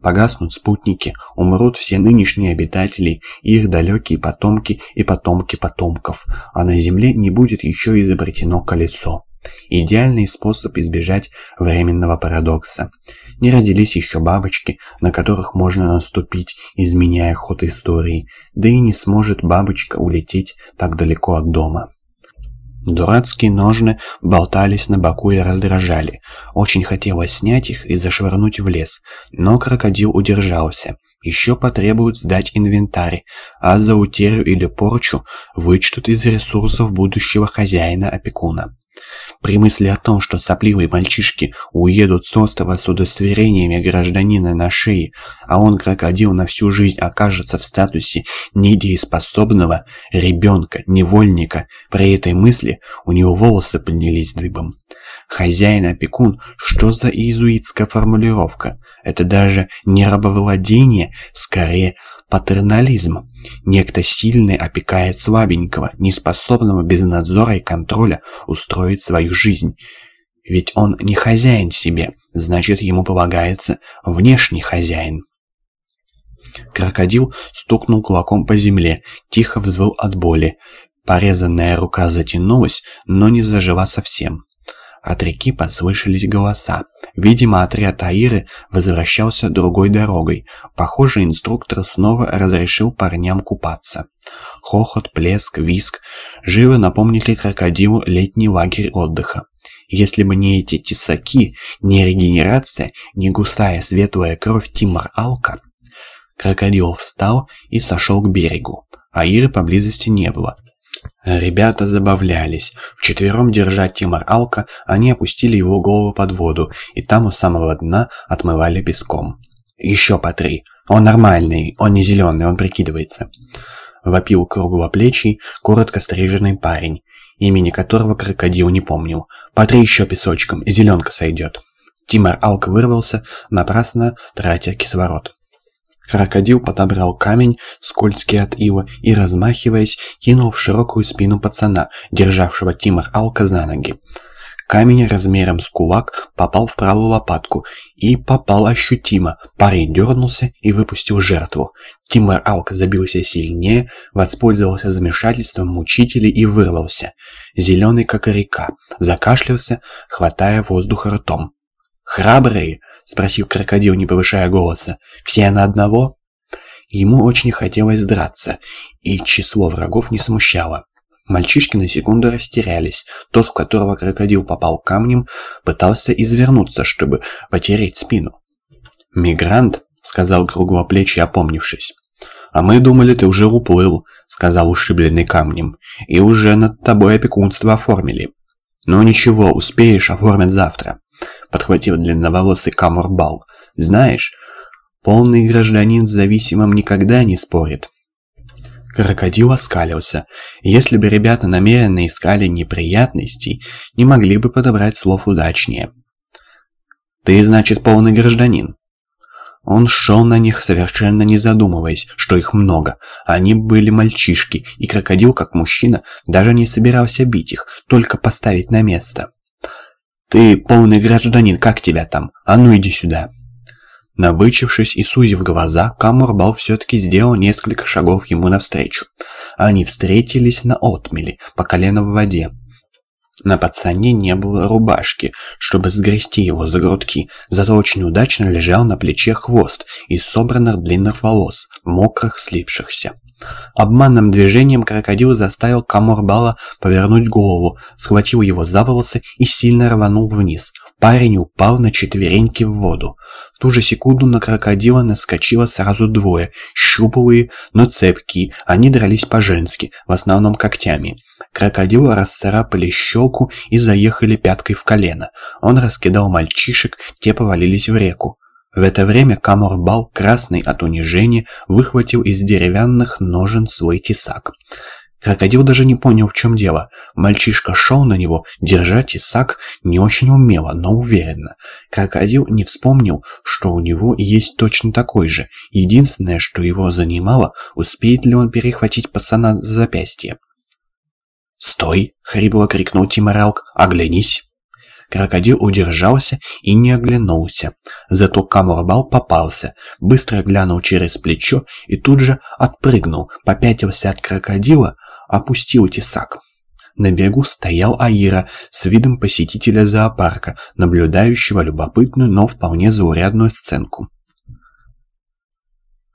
Погаснут спутники, умрут все нынешние обитатели, их далекие потомки и потомки потомков, а на Земле не будет еще изобретено колесо. Идеальный способ избежать временного парадокса. Не родились еще бабочки, на которых можно наступить, изменяя ход истории, да и не сможет бабочка улететь так далеко от дома. Дурацкие ножны болтались на боку и раздражали. Очень хотелось снять их и зашвырнуть в лес, но крокодил удержался. Еще потребуют сдать инвентарь, а за утерю или порчу вычтут из ресурсов будущего хозяина-опекуна. При мысли о том, что сопливые мальчишки уедут с острова с удостоверениями гражданина на шее, а он, крокодил, на всю жизнь окажется в статусе недееспособного ребенка, невольника, при этой мысли у него волосы поднялись дыбом. Хозяин-опекун, что за иезуитская формулировка? Это даже не рабовладение, скорее патернализм. Некто сильный опекает слабенького, неспособного без надзора и контроля устроить свою жизнь. Ведь он не хозяин себе, значит ему полагается внешний хозяин. Крокодил стукнул кулаком по земле, тихо взвыл от боли. Порезанная рука затянулась, но не зажила совсем. От реки послышались голоса. Видимо, отряд Аиры возвращался другой дорогой. Похоже, инструктор снова разрешил парням купаться. Хохот, плеск, виск живо напомнили крокодилу летний лагерь отдыха. Если бы не эти тесаки, не регенерация, не густая светлая кровь Тимар Алка... Крокодил встал и сошел к берегу. Аиры поблизости не было. Ребята забавлялись. Вчетвером, держа Тимар Алка, они опустили его голову под воду, и там у самого дна отмывали песком. «Еще по три. Он нормальный, он не зеленый, он прикидывается». Вопил круглоплечий, коротко стриженный парень, имени которого крокодил не помнил. «По три еще песочком, зеленка сойдет». Тимар Алка вырвался, напрасно тратя кислород. Крокодил подобрал камень, скользкий от ила, и, размахиваясь, кинул в широкую спину пацана, державшего Тимор Алка за ноги. Камень размером с кулак попал в правую лопатку и попал ощутимо. Парень дернулся и выпустил жертву. Тимор Алка забился сильнее, воспользовался замешательством мучителей и вырвался. Зеленый, как река, закашлялся, хватая воздух ртом. «Храбрые!» — спросил крокодил, не повышая голоса. «Все на одного?» Ему очень хотелось драться, и число врагов не смущало. Мальчишки на секунду растерялись. Тот, в которого крокодил попал камнем, пытался извернуться, чтобы потереть спину. «Мигрант?» — сказал круглоплечий, опомнившись. «А мы думали, ты уже уплыл», — сказал ушибленный камнем. «И уже над тобой опекунство оформили». «Ну ничего, успеешь, оформят завтра». — подхватил длинноволосый Камурбал. «Знаешь, полный гражданин с зависимым никогда не спорит». Крокодил оскалился. Если бы ребята намеренно искали неприятностей, не могли бы подобрать слов удачнее. «Ты, значит, полный гражданин?» Он шел на них, совершенно не задумываясь, что их много. Они были мальчишки, и крокодил, как мужчина, даже не собирался бить их, только поставить на место. «Ты полный гражданин, как тебя там? А ну иди сюда!» Набычившись и сузив глаза, Камурбал все-таки сделал несколько шагов ему навстречу. Они встретились на отмели, по колено в воде. На пацане не было рубашки, чтобы сгрести его за грудки, зато очень удачно лежал на плече хвост из собранных длинных волос, мокрых, слипшихся. Обманным движением крокодил заставил Каморбала повернуть голову, схватил его за волосы и сильно рванул вниз. Парень упал на четвереньки в воду. В ту же секунду на крокодила наскочило сразу двое, щуповые, но цепкие, они дрались по-женски, в основном когтями. Крокодила расцарапали щеку и заехали пяткой в колено. Он раскидал мальчишек, те повалились в реку. В это время Каморбал, красный от унижения, выхватил из деревянных ножен свой тесак. Крокодил даже не понял, в чем дело. Мальчишка шел на него, держа тесак не очень умело, но уверенно. Крокодил не вспомнил, что у него есть точно такой же. Единственное, что его занимало, успеет ли он перехватить пацана за запястье. «Стой!» — хрипло крикнул Тиморалк. «Оглянись!» Крокодил удержался и не оглянулся. Зато Камурбал попался, быстро глянул через плечо и тут же отпрыгнул, попятился от крокодила, опустил тесак. На бегу стоял Аира с видом посетителя зоопарка, наблюдающего любопытную, но вполне заурядную сценку.